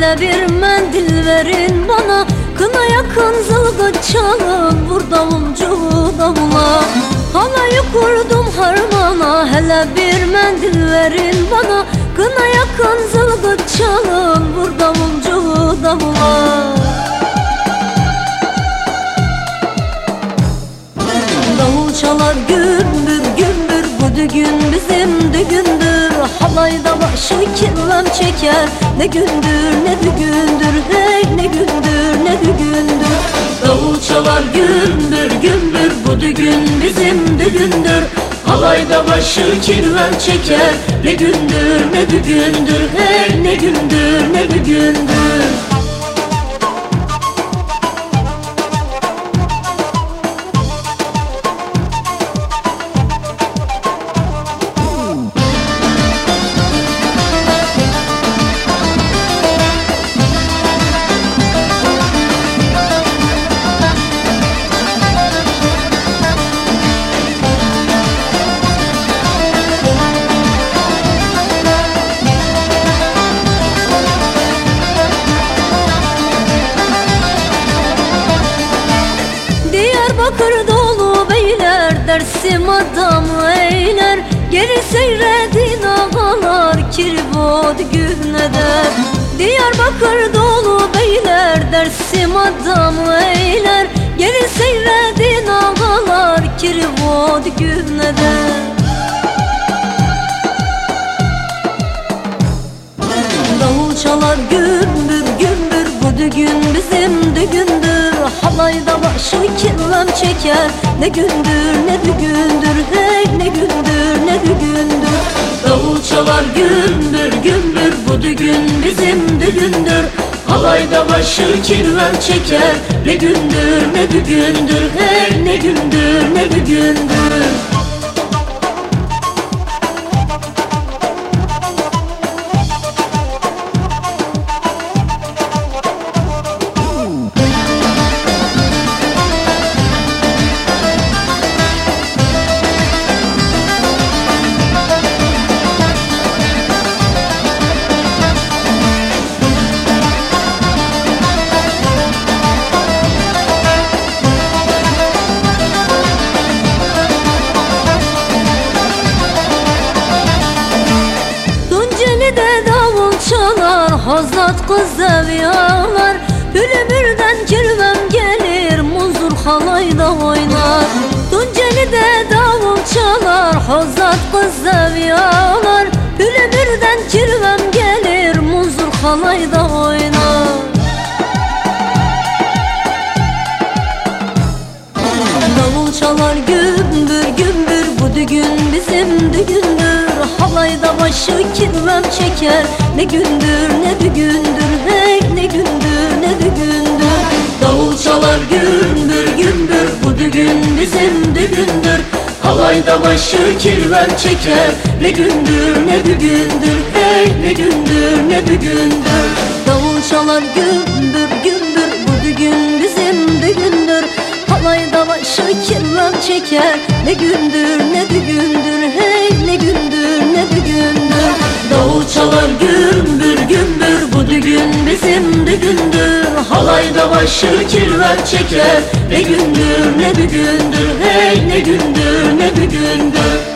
Hele bir mendil verin bana. Kına yakın zılgıt çalın Vur davulcu davula Halayı kurdum harmana Hele bir mendil verin bana. Kına yakın zılgıt çalın Vur davulcu davula Davul çalar gümbür gümbür Bu düğün bizim düğündür Halayda başı kirvem çeker. Ne gündür ne düğündür Hey ne gündür ne düğündür Davul çalar gümbür gümbür Bu düğün bizim düğündür. Halayda başı kirvem çeker. Ne gündür ne düğündür Hey ne gündür ne düğündür Diyarbakır dolu beyler Dersim adamı eyler. Geri seyredin ağalar Kirvod gün eder Diyarbakır dolu beyler Dersim adamı eyler. Geri seyredin ağalar Kirvod gün eder Davul çalar gümbür gümbür Bu düğün bizim düğündür. Halayda başı kirvem çeker. Ne gündür ne düğündür Hey ne gündür ne düğündür Davul çalar gümbür gümbür Bu düğün bizim düğündür. Halayda başı kirvem çeker. Ne gündür ne düğündür Hey ne gündür ne düğündür Hozat kız eviyalar Bülümürden kirvem gelir Muzur halayda oynar. Tunceli'de davul çalar Hozat kız eviyalar Bülümürden kirvem gelir Muzur halayda oynar. Davul çalar gümbür gümbür düğün bizim düğündür Halayda başı kirvem çeker. Ne gündür ne düğündür Hey ne gündür ne düğündür Davul çalar gümbür gümbür Bu düğün bizim düğündür Halayda başı kirvem çeker. Ne gündür ne düğündür Hey ne gündür ne düğündür Davul çalar gümbür gümbür kirvem çeker. Ne gündür ne düğündür Hey ne gündür ne düğündür Davul çalar gümbür gümbür. Bu düğün bizim düğündür Halayda başı kirvem çeker. Ne gündür ne düğündür Hey ne gündür ne düğündür